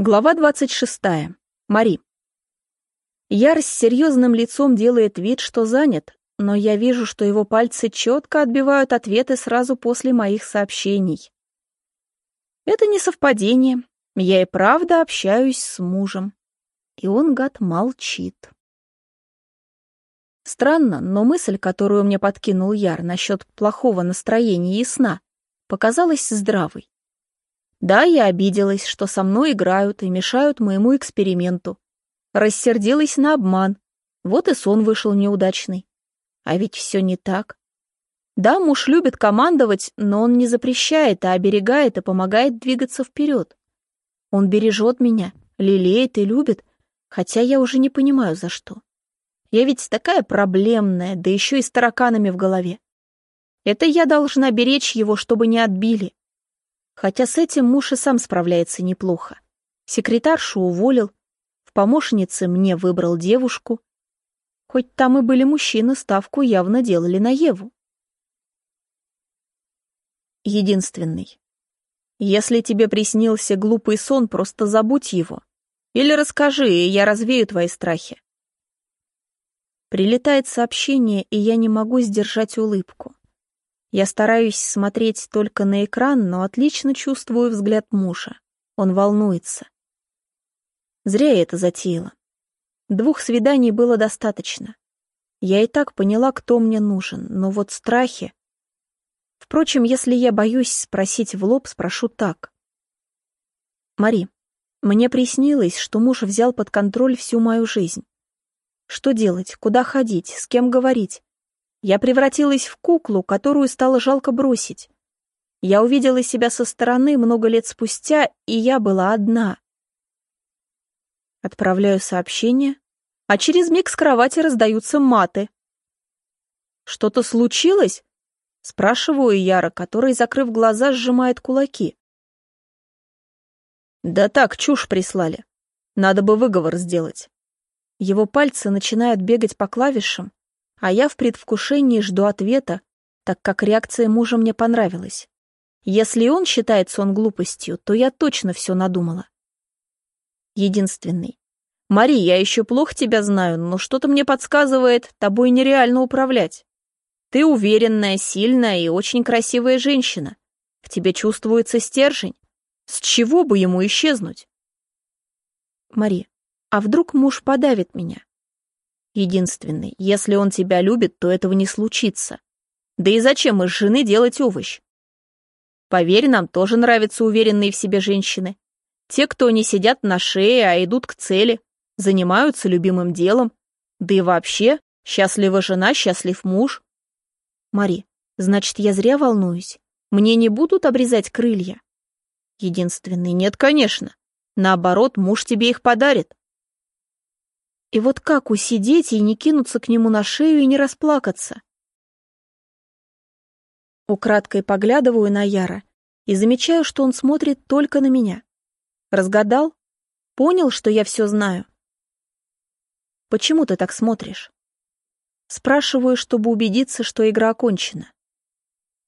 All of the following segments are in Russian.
Глава 26. Мари. Яр с серьезным лицом делает вид, что занят, но я вижу, что его пальцы четко отбивают ответы сразу после моих сообщений. Это не совпадение. Я и правда общаюсь с мужем. И он, гад, молчит. Странно, но мысль, которую мне подкинул Яр насчет плохого настроения и сна, показалась здравой. Да, я обиделась, что со мной играют и мешают моему эксперименту. Рассердилась на обман. Вот и сон вышел неудачный. А ведь все не так. Да, муж любит командовать, но он не запрещает, а оберегает и помогает двигаться вперед. Он бережет меня, лелеет и любит, хотя я уже не понимаю, за что. Я ведь такая проблемная, да еще и с тараканами в голове. Это я должна беречь его, чтобы не отбили. Хотя с этим муж и сам справляется неплохо. Секретаршу уволил, в помощнице мне выбрал девушку. Хоть там и были мужчины, ставку явно делали на Еву. Единственный. Если тебе приснился глупый сон, просто забудь его. Или расскажи, и я развею твои страхи. Прилетает сообщение, и я не могу сдержать улыбку. Я стараюсь смотреть только на экран, но отлично чувствую взгляд мужа. Он волнуется. Зря я это затеяла. Двух свиданий было достаточно. Я и так поняла, кто мне нужен, но вот страхи... Впрочем, если я боюсь спросить в лоб, спрошу так. Мари, мне приснилось, что муж взял под контроль всю мою жизнь. Что делать, куда ходить, с кем говорить? Я превратилась в куклу, которую стало жалко бросить. Я увидела себя со стороны много лет спустя, и я была одна. Отправляю сообщение, а через миг с кровати раздаются маты. «Что-то случилось?» — спрашиваю Яра, который, закрыв глаза, сжимает кулаки. «Да так, чушь прислали. Надо бы выговор сделать». Его пальцы начинают бегать по клавишам, а я в предвкушении жду ответа, так как реакция мужа мне понравилась. Если он считает сон глупостью, то я точно все надумала. Единственный. Мари, я еще плохо тебя знаю, но что-то мне подсказывает, тобой нереально управлять. Ты уверенная, сильная и очень красивая женщина. В тебе чувствуется стержень. С чего бы ему исчезнуть? Мари, а вдруг муж подавит меня? Единственный, если он тебя любит, то этого не случится. Да и зачем из жены делать овощ? Поверь, нам тоже нравятся уверенные в себе женщины. Те, кто не сидят на шее, а идут к цели, занимаются любимым делом. Да и вообще, счастлива жена, счастлив муж. Мари, значит, я зря волнуюсь? Мне не будут обрезать крылья? Единственный, нет, конечно. Наоборот, муж тебе их подарит. И вот как усидеть и не кинуться к нему на шею и не расплакаться? Украдкой поглядываю на Яра и замечаю, что он смотрит только на меня. Разгадал? Понял, что я все знаю? Почему ты так смотришь? Спрашиваю, чтобы убедиться, что игра окончена.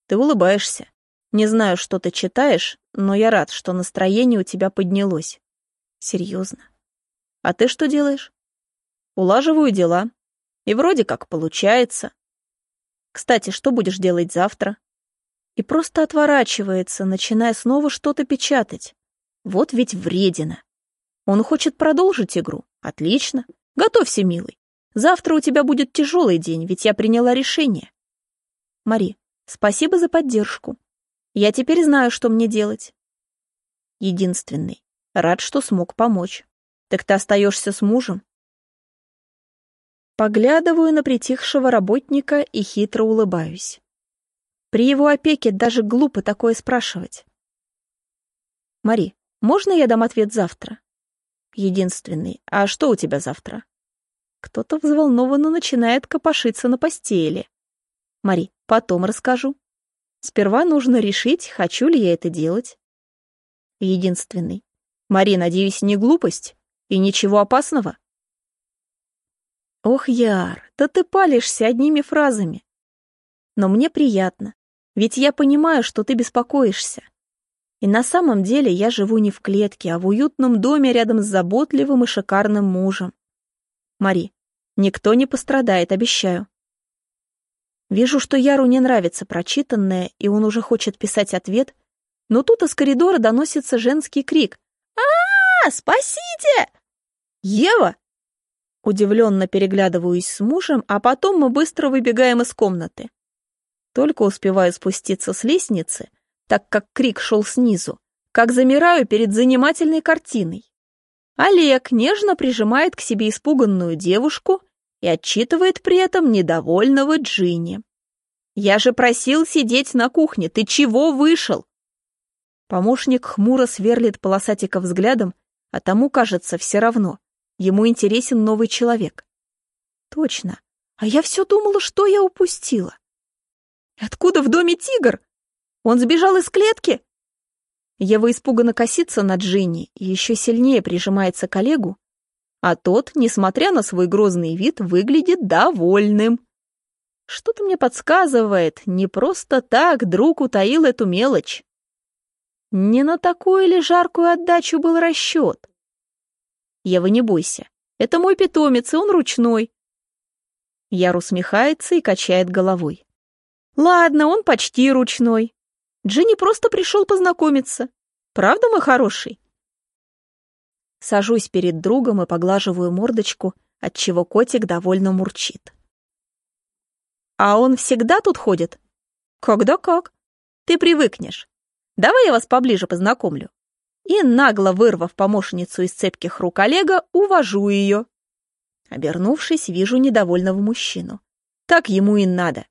Ты улыбаешься. Не знаю, что ты читаешь, но я рад, что настроение у тебя поднялось. Серьезно. А ты что делаешь? Улаживаю дела. И вроде как получается. Кстати, что будешь делать завтра? И просто отворачивается, начиная снова что-то печатать. Вот ведь вредина. Он хочет продолжить игру. Отлично. Готовься, милый. Завтра у тебя будет тяжелый день, ведь я приняла решение. Мари, спасибо за поддержку. Я теперь знаю, что мне делать. Единственный. Рад, что смог помочь. Так ты остаешься с мужем? Поглядываю на притихшего работника и хитро улыбаюсь. При его опеке даже глупо такое спрашивать. Мари, можно я дам ответ завтра? Единственный. А что у тебя завтра? Кто-то взволнованно начинает копошиться на постели. Мари, потом расскажу. Сперва нужно решить, хочу ли я это делать. Единственный. Мари, надеюсь, не глупость и ничего опасного? Ох, Яр, да ты палишься одними фразами. Но мне приятно, ведь я понимаю, что ты беспокоишься. И на самом деле я живу не в клетке, а в уютном доме рядом с заботливым и шикарным мужем. Мари, никто не пострадает, обещаю. Вижу, что Яру не нравится прочитанное, и он уже хочет писать ответ, но тут из коридора доносится женский крик. а, -а, -а Спасите!» «Ева!» Удивленно переглядываюсь с мужем, а потом мы быстро выбегаем из комнаты. Только успеваю спуститься с лестницы, так как крик шел снизу, как замираю перед занимательной картиной. Олег нежно прижимает к себе испуганную девушку и отчитывает при этом недовольного Джинни. «Я же просил сидеть на кухне, ты чего вышел?» Помощник хмуро сверлит полосатика взглядом, а тому кажется все равно. Ему интересен новый человек. Точно. А я все думала, что я упустила. Откуда в доме тигр? Он сбежал из клетки?» Ева испуганно косится на Джинни и еще сильнее прижимается к Олегу, а тот, несмотря на свой грозный вид, выглядит довольным. Что-то мне подсказывает, не просто так друг утаил эту мелочь. Не на такую ли жаркую отдачу был расчет? Ева, не бойся, это мой питомец, и он ручной. Яр усмехается и качает головой. Ладно, он почти ручной. Джинни просто пришел познакомиться. Правда, мой хороший?» Сажусь перед другом и поглаживаю мордочку, отчего котик довольно мурчит. «А он всегда тут ходит?» «Когда как? Ты привыкнешь. Давай я вас поближе познакомлю». И, нагло вырвав помощницу из цепких рук Олега, увожу ее. Обернувшись, вижу недовольного мужчину. Так ему и надо.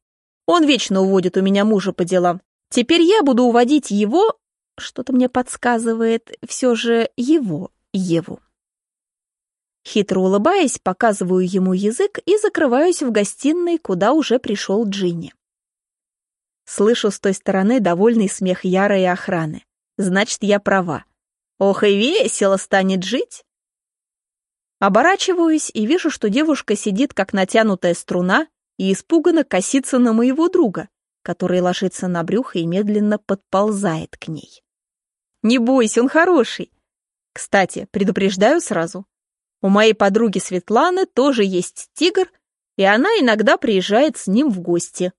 Он вечно уводит у меня мужа по делам, Теперь я буду уводить его, что-то мне подсказывает, все же его, Еву. Хитро улыбаясь, показываю ему язык и закрываюсь в гостиной, куда уже пришел Джинни. Слышу с той стороны довольный смех Яра и охраны. Значит, я права. Ох и весело станет жить. Оборачиваюсь и вижу, что девушка сидит, как натянутая струна, и испуганно косится на моего друга, который ложится на брюхо и медленно подползает к ней. «Не бойся, он хороший!» Кстати, предупреждаю сразу. У моей подруги Светланы тоже есть тигр, и она иногда приезжает с ним в гости.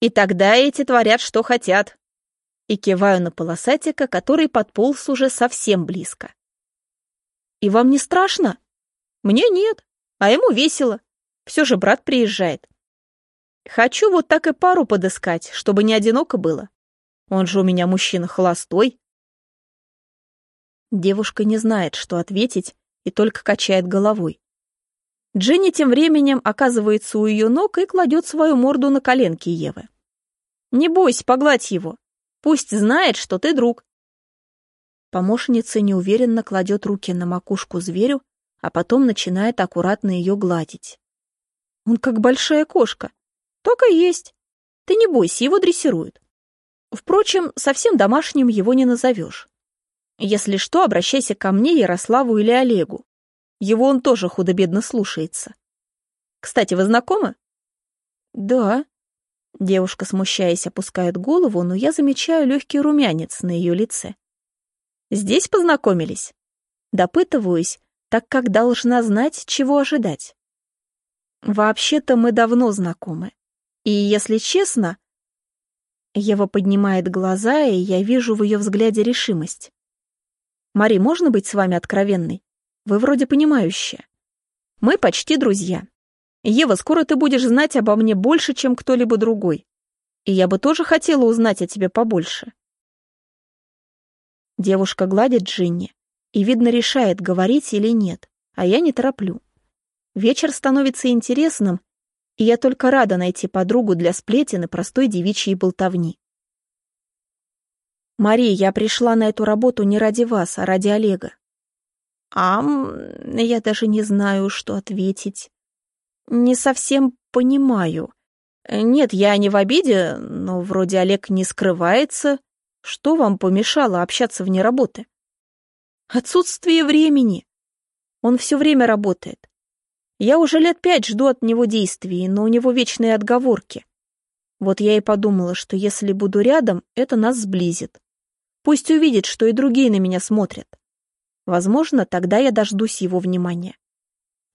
И тогда эти творят, что хотят. И киваю на полосатика, который подполз уже совсем близко. «И вам не страшно?» «Мне нет, а ему весело. Все же брат приезжает. Хочу вот так и пару подыскать, чтобы не одиноко было. Он же у меня мужчина холостой. Девушка не знает, что ответить, и только качает головой. Дженни тем временем оказывается у ее ног и кладет свою морду на коленки Евы. «Не бойся, погладь его. Пусть знает, что ты друг». Помощница неуверенно кладет руки на макушку зверю, а потом начинает аккуратно ее гладить. Он как большая кошка, и есть. Ты не бойся, его дрессируют. Впрочем, совсем домашним его не назовешь. Если что, обращайся ко мне, Ярославу или Олегу. Его он тоже худо-бедно слушается. Кстати, вы знакомы? Да. Девушка, смущаясь, опускает голову, но я замечаю легкий румянец на ее лице. Здесь познакомились? Допытываюсь, так как должна знать, чего ожидать. Вообще-то мы давно знакомы. И, если честно... Ева поднимает глаза, и я вижу в ее взгляде решимость. «Мари, можно быть с вами откровенной? Вы вроде понимающая. Мы почти друзья. Ева, скоро ты будешь знать обо мне больше, чем кто-либо другой. И я бы тоже хотела узнать о тебе побольше». Девушка гладит Джинни и, видно, решает, говорить или нет, а я не тороплю. Вечер становится интересным, и я только рада найти подругу для сплетен и простой девичьей болтовни. «Мария, я пришла на эту работу не ради вас, а ради Олега». «Ам, я даже не знаю, что ответить. Не совсем понимаю. Нет, я не в обиде, но вроде Олег не скрывается. Что вам помешало общаться вне работы?» «Отсутствие времени. Он все время работает. Я уже лет пять жду от него действий, но у него вечные отговорки. Вот я и подумала, что если буду рядом, это нас сблизит. Пусть увидит, что и другие на меня смотрят. Возможно, тогда я дождусь его внимания.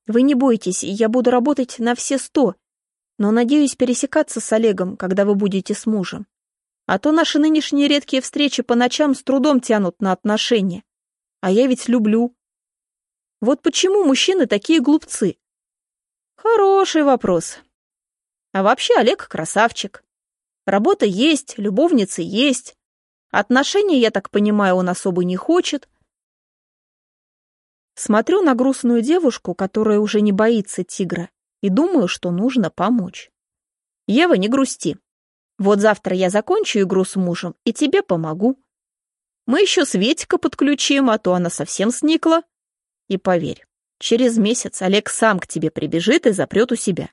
Вы не бойтесь, я буду работать на все сто, но надеюсь пересекаться с Олегом, когда вы будете с мужем. А то наши нынешние редкие встречи по ночам с трудом тянут на отношения. А я ведь люблю. Вот почему мужчины такие глупцы? Хороший вопрос. А вообще Олег красавчик. Работа есть, любовницы есть. Отношения, я так понимаю, он особо не хочет. Смотрю на грустную девушку, которая уже не боится тигра, и думаю, что нужно помочь. Ева, не грусти. Вот завтра я закончу игру с мужем и тебе помогу. Мы еще Светика подключим, а то она совсем сникла. И поверь, через месяц Олег сам к тебе прибежит и запрет у себя.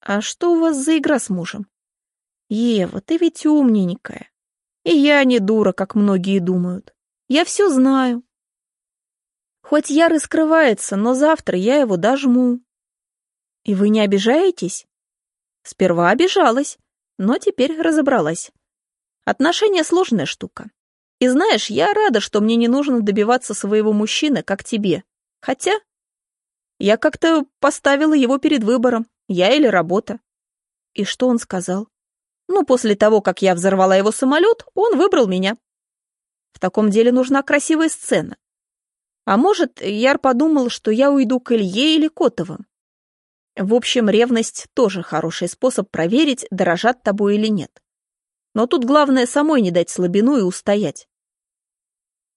А что у вас за игра с мужем? Ева, ты ведь умненькая. И я не дура, как многие думают. Я все знаю. Хоть Яр и скрывается, но завтра я его дожму. И вы не обижаетесь? Сперва обижалась, но теперь разобралась. Отношения сложная штука. И знаешь, я рада, что мне не нужно добиваться своего мужчины, как тебе. Хотя я как-то поставила его перед выбором, я или работа. И что он сказал? Ну, после того, как я взорвала его самолет, он выбрал меня. В таком деле нужна красивая сцена. А может, Яр подумал, что я уйду к Илье или Котовым. В общем, ревность тоже хороший способ проверить, дорожат тобой или нет. Но тут главное самой не дать слабину и устоять.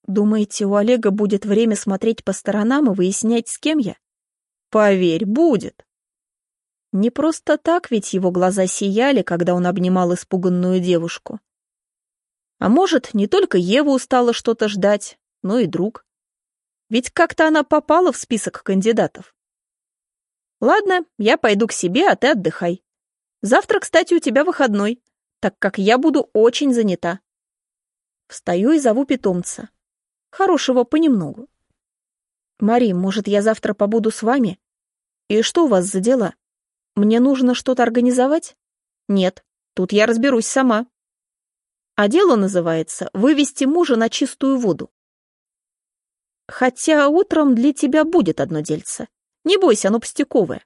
Думаете, у Олега будет время смотреть по сторонам и выяснять, с кем я? Поверь, будет. Не просто так ведь его глаза сияли, когда он обнимал испуганную девушку. А может, не только Ева устала что-то ждать, но и друг. Ведь как-то она попала в список кандидатов. Ладно, я пойду к себе, а ты отдыхай. Завтра, кстати, у тебя выходной, так как я буду очень занята. Встаю и зову питомца. Хорошего понемногу. Мари, может, я завтра побуду с вами? И что у вас за дела? Мне нужно что-то организовать? Нет, тут я разберусь сама. А дело называется «Вывести мужа на чистую воду». Хотя утром для тебя будет одно дельце. Не бойся, оно пустяковое.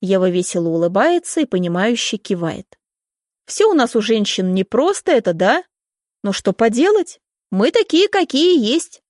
Ева весело улыбается и понимающе кивает. Все у нас у женщин не просто это, да? Но что поделать? Мы такие, какие есть.